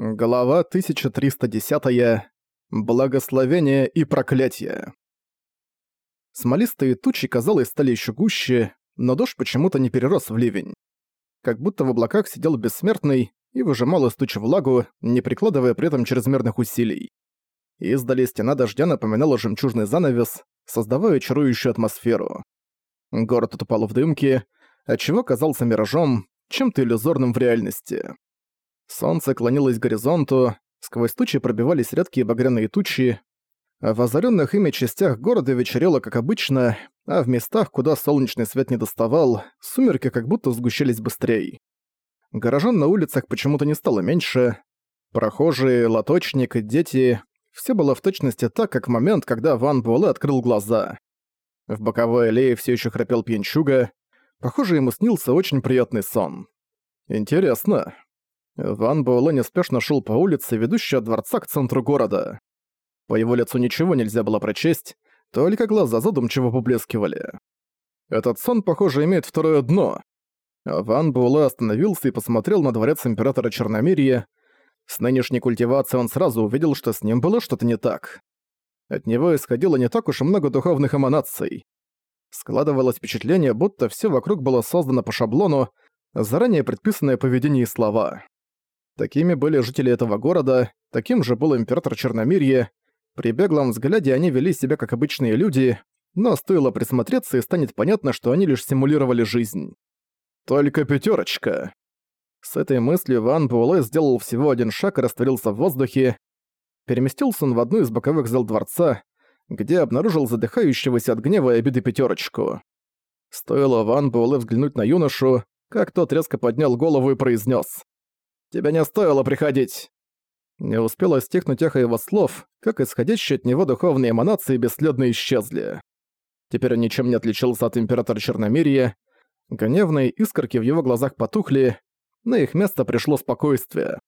Глава 1310. Благословение и проклятие. Смолистые тучи, казалось, стали еще гуще, но дождь почему-то не перерос в ливень. Как будто в облаках сидел бессмертный и выжимал из туч влагу, не прикладывая при этом чрезмерных усилий. Издали стена дождя напоминала жемчужный занавес, создавая чарующую атмосферу. Город утопал в дымке, отчего казался миражом, чем-то иллюзорным в реальности. Солнце клонилось к горизонту, сквозь тучи пробивались редкие багряные тучи. В озаренных ими частях города вечерело, как обычно, а в местах, куда солнечный свет не доставал, сумерки как будто сгущались быстрее. Горожан на улицах почему-то не стало меньше. Прохожие, лоточник, дети — все было в точности так, как в момент, когда Ван Буэлэ открыл глаза. В боковой аллее все еще храпел пьянчуга. Похоже, ему снился очень приятный сон. Интересно, Ван Буэлэ неспешно шел по улице, ведущей от дворца к центру города. По его лицу ничего нельзя было прочесть, только глаза задумчиво поблескивали. Этот сон, похоже, имеет второе дно. Ван Буэлэ остановился и посмотрел на дворец Императора Черномирия. С нынешней культивацией он сразу увидел, что с ним было что-то не так. От него исходило не так уж и много духовных эманаций. Складывалось впечатление, будто все вокруг было создано по шаблону, заранее предписанное поведение и слова. Такими были жители этого города, таким же был император Черномирья. При беглом взгляде они вели себя как обычные люди, но стоило присмотреться и станет понятно, что они лишь симулировали жизнь. Только пятерочка. С этой мыслью Ван Буэлэ сделал всего один шаг и растворился в воздухе. Переместился он в одну из боковых зал дворца, где обнаружил задыхающегося от гнева и обиды пятерочку. Стоило Ван Буэлэ взглянуть на юношу, как тот резко поднял голову и произнес: Тебе не стоило приходить!» Не успело стихнуть эхо его слов, как исходящие от него духовные эманации бесследно исчезли. Теперь он ничем не отличался от Императора Черномирия, гневные искорки в его глазах потухли, на их место пришло спокойствие.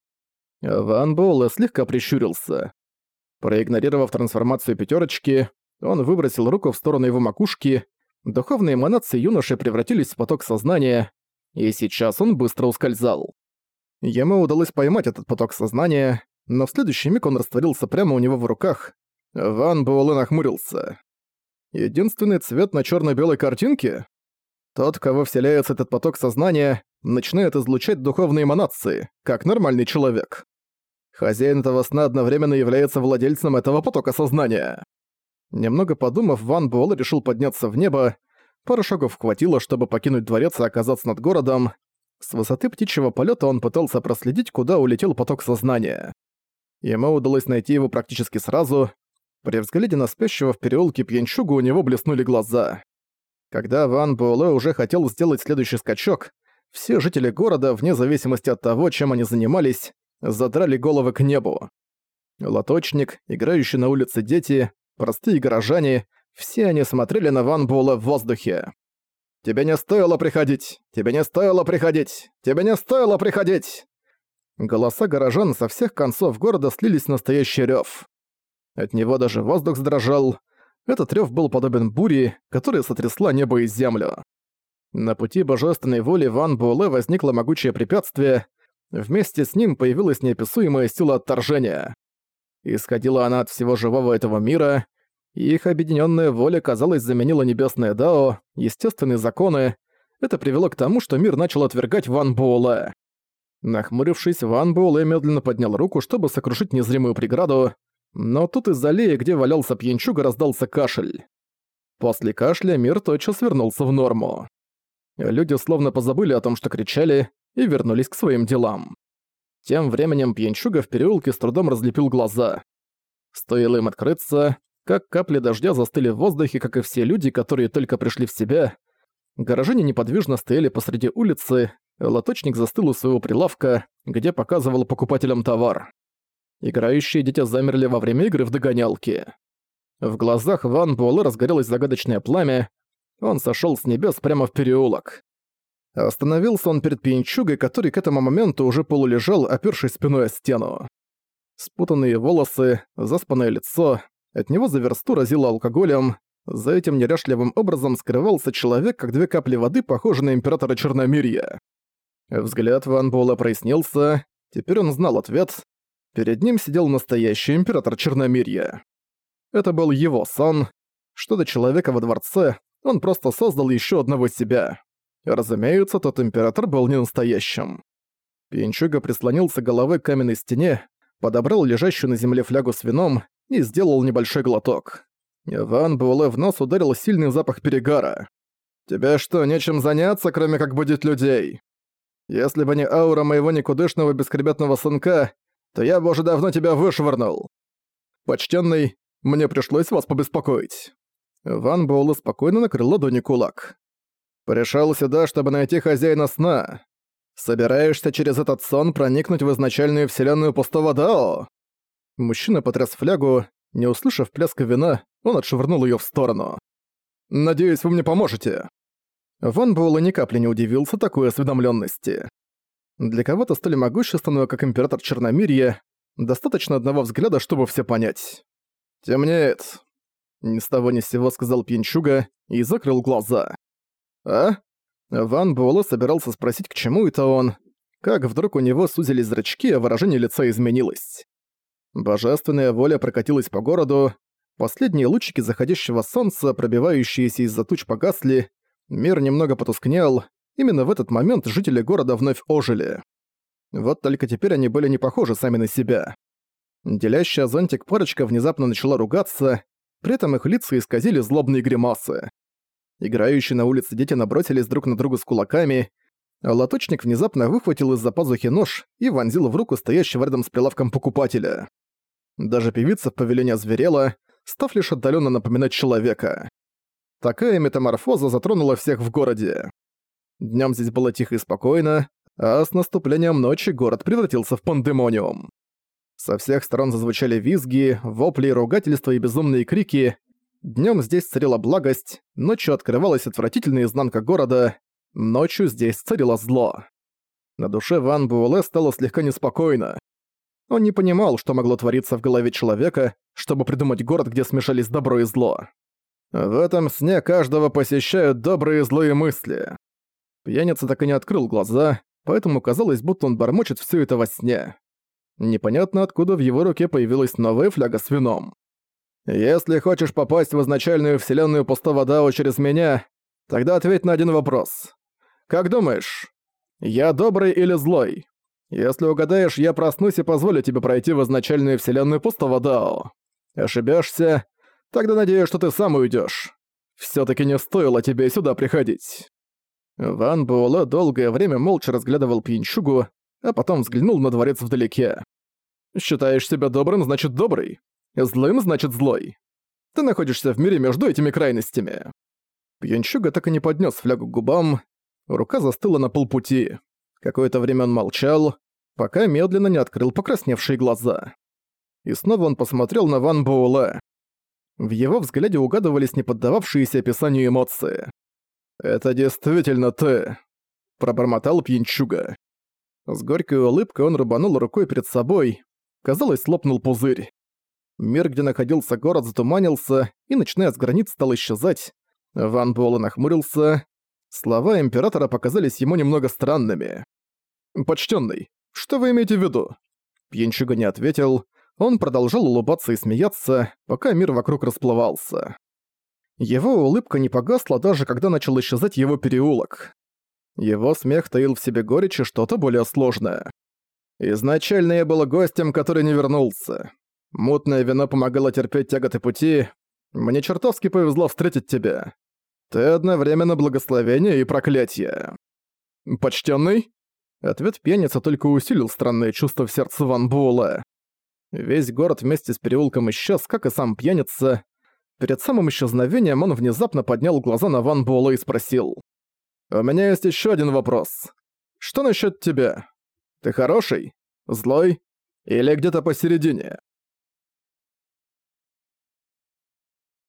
Ван Боулэ слегка прищурился. Проигнорировав трансформацию пятерочки, он выбросил руку в сторону его макушки, духовные эманации юноши превратились в поток сознания, и сейчас он быстро ускользал. Ему удалось поймать этот поток сознания, но в следующий миг он растворился прямо у него в руках. Ван Буэлэ нахмурился. Единственный цвет на черно белой картинке? Тот, кого вселяется этот поток сознания, начинает излучать духовные эманации, как нормальный человек. Хозяин этого сна одновременно является владельцем этого потока сознания. Немного подумав, Ван Буэлэ решил подняться в небо, пару шагов хватило, чтобы покинуть дворец и оказаться над городом, с высоты птичьего полета он пытался проследить, куда улетел поток сознания. Ему удалось найти его практически сразу. При взгляде на спящего в переулке пьянчугу у него блеснули глаза. Когда Ван Буэлэ уже хотел сделать следующий скачок, все жители города, вне зависимости от того, чем они занимались, задрали головы к небу. Лоточник, играющий на улице дети, простые горожане — все они смотрели на Ван Буэлэ в воздухе. Тебе не стоило приходить! Тебе не стоило приходить! Тебе не стоило приходить!» Голоса горожан со всех концов города слились в настоящий рёв. От него даже воздух задрожал. Этот рёв был подобен буре, которая сотрясла небо и землю. На пути божественной воли Ван Буэлэ возникло могучее препятствие. Вместе с ним появилась неописуемая сила отторжения. Исходила она от всего живого этого мира, их объединенная воля, казалось, заменила небесное Дао, естественные законы. Это привело к тому, что мир начал отвергать Ван Буэлэ. Нахмурившись, Ван Буэлэ медленно поднял руку, чтобы сокрушить незримую преграду, но тут из аллеи, где валялся пьянчуга, раздался кашель. После кашля мир тотчас вернулся в норму. Люди словно позабыли о том, что кричали, и вернулись к своим делам. Тем временем пьянчуга в переулке с трудом разлепил глаза. Стоило им открыться, как капли дождя застыли в воздухе, как и все люди, которые только пришли в себя. Горожане неподвижно стояли посреди улицы, лоточник застыл у своего прилавка, где показывал покупателям товар. Играющие дети замерли во время игры в догонялки. В глазах Ван Буэлэ разгорелось загадочное пламя, он сошел с небес прямо в переулок. Остановился он перед пьянчугой, который к этому моменту уже полулежал, опёршись спиной о стену. Спутанные волосы, заспанное лицо, от него за версту разило алкоголем. За этим неряшливым образом скрывался человек, как две капли воды, похожий на императора Черномирья. Взгляд Ван Буэлла прояснился. Теперь он знал ответ. Перед ним сидел настоящий император Черномирья. Это был его сон. Что до человека во дворце, он просто создал еще одного себя. Разумеется, тот император был не настоящим. Пьянчуга прислонился головой к каменной стене, подобрал лежащую на земле флягу с вином и сделал небольшой глоток. Иван Буэлэ в нос ударил сильный запах перегара. «Тебе что, нечем заняться, кроме как будить людей? Если бы не аура моего никудышного бескребетного сынка, то я бы уже давно тебя вышвырнул. Почтенный, мне пришлось вас побеспокоить». Ван Буэлэ спокойно накрыл ладони кулак. «Пришёл сюда, чтобы найти хозяина сна. Собираешься через этот сон проникнуть в изначальную вселенную пустого Дао?» Мужчина потряс флягу, не услышав пляска вина, он отшвырнул её в сторону. «Надеюсь, вы мне поможете». Ван Буэлэ ни капли не удивился такой осведомлённости. Для кого-то столь могущественного, как император Черномирья, достаточно одного взгляда, чтобы все понять. «Темнеет», — ни с того ни с сего сказал Пьянчуга и закрыл глаза. «А?» Ван Буэлэ собирался спросить, к чему это он, как вдруг у него сузились зрачки, а выражение лица изменилось. Божественная воля прокатилась по городу, последние лучики заходящего солнца, пробивающиеся из-за туч, погасли, мир немного потускнел, именно в этот момент жители города вновь ожили. Вот только теперь они были не похожи сами на себя. Делящая зонтик парочка внезапно начала ругаться, при этом их лица исказили злобные гримасы. Играющие на улице дети набросились друг на друга с кулаками, а лоточник внезапно выхватил из-за пазухи нож и вонзил в руку стоящего рядом с прилавком покупателя. Даже певица в павильоне озверела, став лишь отдаленно напоминать человека. Такая метаморфоза затронула всех в городе. Днем здесь было тихо и спокойно, а с наступлением ночи город превратился в пандемониум. Со всех сторон зазвучали визги, вопли, ругательства и безумные крики, Днем здесь царила благость, ночью открывалась отвратительная изнанка города, ночью здесь царило зло. На душе Ван Буэлэ стало слегка неспокойно. Он не понимал, что могло твориться в голове человека, чтобы придумать город, где смешались добро и зло. В этом сне каждого посещают добрые и злые мысли. Пьяница так и не открыл глаза, поэтому казалось, будто он бормочет все это во сне. Непонятно, откуда в его руке появилась новая фляга с вином. Если хочешь попасть в изначальную вселенную пустого Дао через меня, тогда ответь на один вопрос. Как думаешь, я добрый или злой? Если угадаешь, я проснусь и позволю тебе пройти в изначальную вселенную пустого Дао. Ошибешься, тогда надеюсь, что ты сам уйдешь. Все-таки не стоило тебе сюда приходить. Ван Буэлэ долгое время молча разглядывал пьянчугу, а потом взглянул на дворец вдалеке. «Считаешь себя добрым, значит добрый. Злым значит злой. Ты находишься в мире между этими крайностями. Пьянчуга так и не поднес флягу к губам, рука застыла на полпути. Какое-то время он молчал, пока медленно не открыл покрасневшие глаза. И снова он посмотрел на Ван Боула. В его взгляде угадывались неподдававшиеся описанию эмоции. «Это действительно ты», — пробормотал пьянчуга. С горькой улыбкой он рубанул рукой перед собой. Казалось, лопнул пузырь. Мир, где находился город, затуманился, и, начиная с границ, стал исчезать. Ван Буэлэ нахмурился. Слова Императора показались ему немного странными. «Почтенный, что вы имеете в виду?» Пьянчуга не ответил. Он продолжал улыбаться и смеяться, пока мир вокруг расплывался. Его улыбка не погасла даже когда начал исчезать его переулок. Его смех таил в себе горечь и что-то более сложное. Изначально я был гостем, который не вернулся. Мутное вино помогало терпеть тяготы пути. Мне чертовски повезло встретить тебя. Ты одновременно благословение и проклятие. Почтенный? Ответ пьяница только усилил странное чувство в сердце Ван Буэлла. Весь город вместе с переулком исчез, как и сам пьяница. Перед самым исчезновением он внезапно поднял глаза на Ван Буэлла и спросил. «У меня есть еще один вопрос. Что насчет тебя? Ты хороший? Злой? Или где-то посередине?»